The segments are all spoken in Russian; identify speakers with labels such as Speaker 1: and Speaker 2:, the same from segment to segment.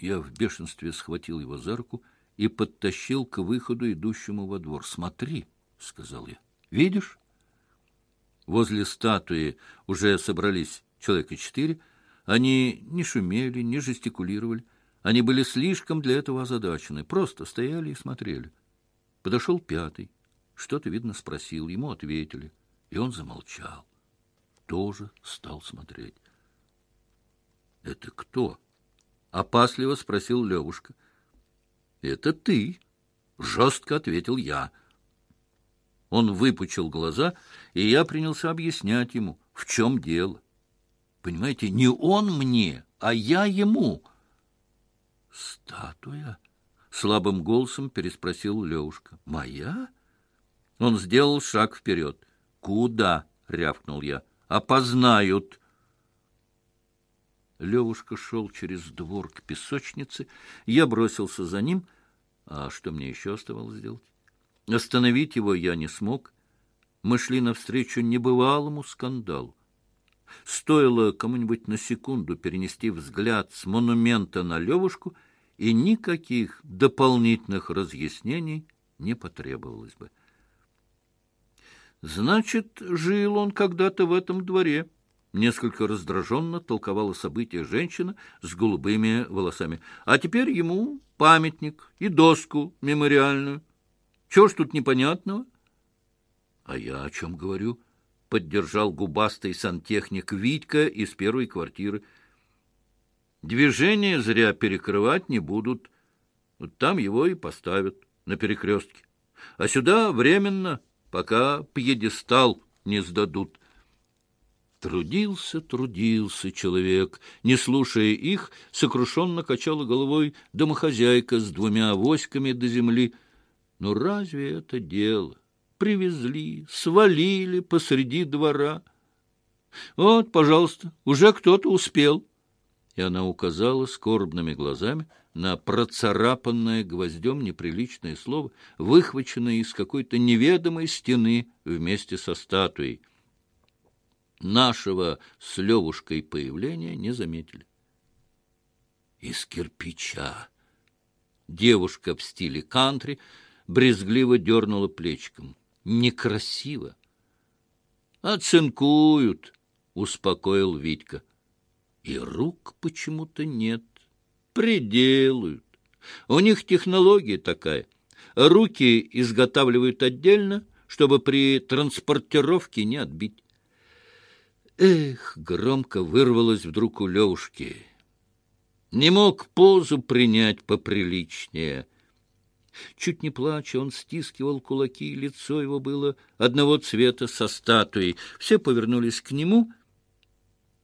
Speaker 1: Я в бешенстве схватил его за руку и подтащил к выходу, идущему во двор. «Смотри», — сказал я, — «видишь?» Возле статуи уже собрались человека четыре. Они не шумели, не жестикулировали. Они были слишком для этого озадачены, просто стояли и смотрели. Подошел пятый. Что-то, видно, спросил, ему ответили. И он замолчал. Тоже стал смотреть. — Это кто? — опасливо спросил Левушка. — Это ты, — жестко ответил я. Он выпучил глаза, и я принялся объяснять ему, в чем дело. Понимаете, не он мне, а я ему. — Статуя? — слабым голосом переспросил Левушка. — Моя? Он сделал шаг вперед. — Куда? — рявкнул я. — Опознают. Левушка шел через двор к песочнице. Я бросился за ним. А что мне еще оставалось сделать? Остановить его я не смог. Мы шли навстречу небывалому скандалу. Стоило кому-нибудь на секунду перенести взгляд с монумента на Левушку, и никаких дополнительных разъяснений не потребовалось бы. Значит, жил он когда-то в этом дворе. Несколько раздраженно толковала события женщина с голубыми волосами. А теперь ему памятник и доску мемориальную. Чего ж тут непонятного? А я о чем говорю? Поддержал губастый сантехник Витька из первой квартиры. Движение зря перекрывать не будут. Вот там его и поставят на перекрестке. А сюда временно, пока пьедестал не сдадут. Трудился, трудился человек. Не слушая их, сокрушенно качала головой домохозяйка с двумя авоськами до земли. Но разве это дело? Привезли, свалили посреди двора. Вот, пожалуйста, уже кто-то успел. И она указала скорбными глазами на процарапанное гвоздем неприличное слово, выхваченное из какой-то неведомой стены вместе со статуей нашего с Левушкой появления не заметили. Из кирпича. Девушка в стиле кантри брезгливо дернула плечиком. Некрасиво. «Оцинкуют», — успокоил Витька. И рук почему-то нет. Приделают. У них технология такая. Руки изготавливают отдельно, чтобы при транспортировке не отбить. Эх, громко вырвалось вдруг у Левушки. Не мог позу принять поприличнее. Чуть не плача, он стискивал кулаки, лицо его было одного цвета со статуей. Все повернулись к нему,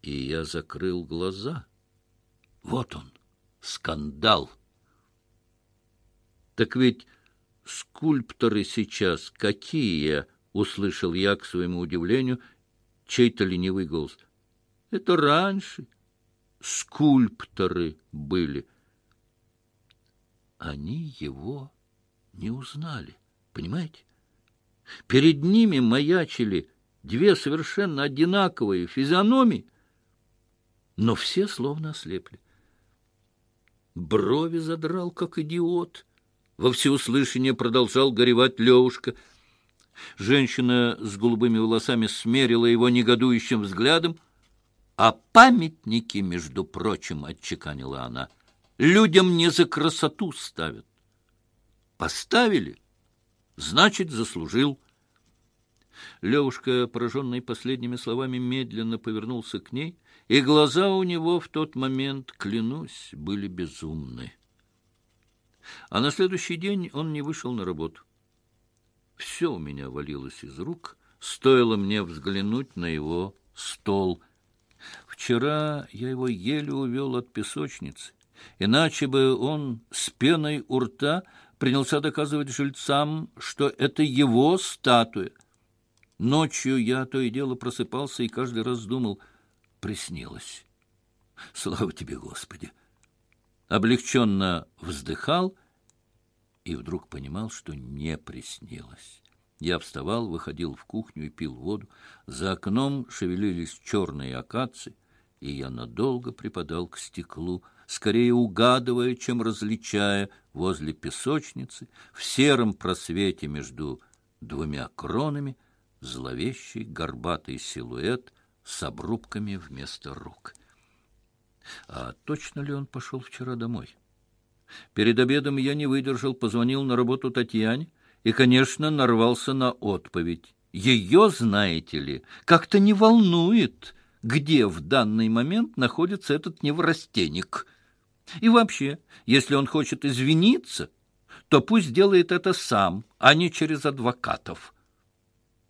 Speaker 1: и я закрыл глаза. Вот он, скандал. Так ведь скульпторы сейчас какие, услышал я к своему удивлению чей-то ленивый голос. Это раньше скульпторы были. Они его не узнали, понимаете? Перед ними маячили две совершенно одинаковые физиономии, но все словно ослепли. Брови задрал, как идиот. Во всеуслышание продолжал горевать Левушка — Женщина с голубыми волосами смерила его негодующим взглядом. «А памятники, между прочим, — отчеканила она, — людям не за красоту ставят. Поставили, значит, заслужил». Левушка, пораженный последними словами, медленно повернулся к ней, и глаза у него в тот момент, клянусь, были безумны. А на следующий день он не вышел на работу. Все у меня валилось из рук, стоило мне взглянуть на его стол. Вчера я его еле увел от песочницы, иначе бы он с пеной у рта принялся доказывать жильцам, что это его статуя. Ночью я то и дело просыпался и каждый раз думал, приснилось. Слава тебе, Господи! Облегченно вздыхал и вдруг понимал, что не приснилось. Я вставал, выходил в кухню и пил воду. За окном шевелились черные акации. и я надолго припадал к стеклу, скорее угадывая, чем различая возле песочницы, в сером просвете между двумя кронами, зловещий горбатый силуэт с обрубками вместо рук. А точно ли он пошел вчера домой? Перед обедом я не выдержал, позвонил на работу Татьяне и, конечно, нарвался на отповедь. Ее, знаете ли, как-то не волнует, где в данный момент находится этот неврастенник. И вообще, если он хочет извиниться, то пусть делает это сам, а не через адвокатов.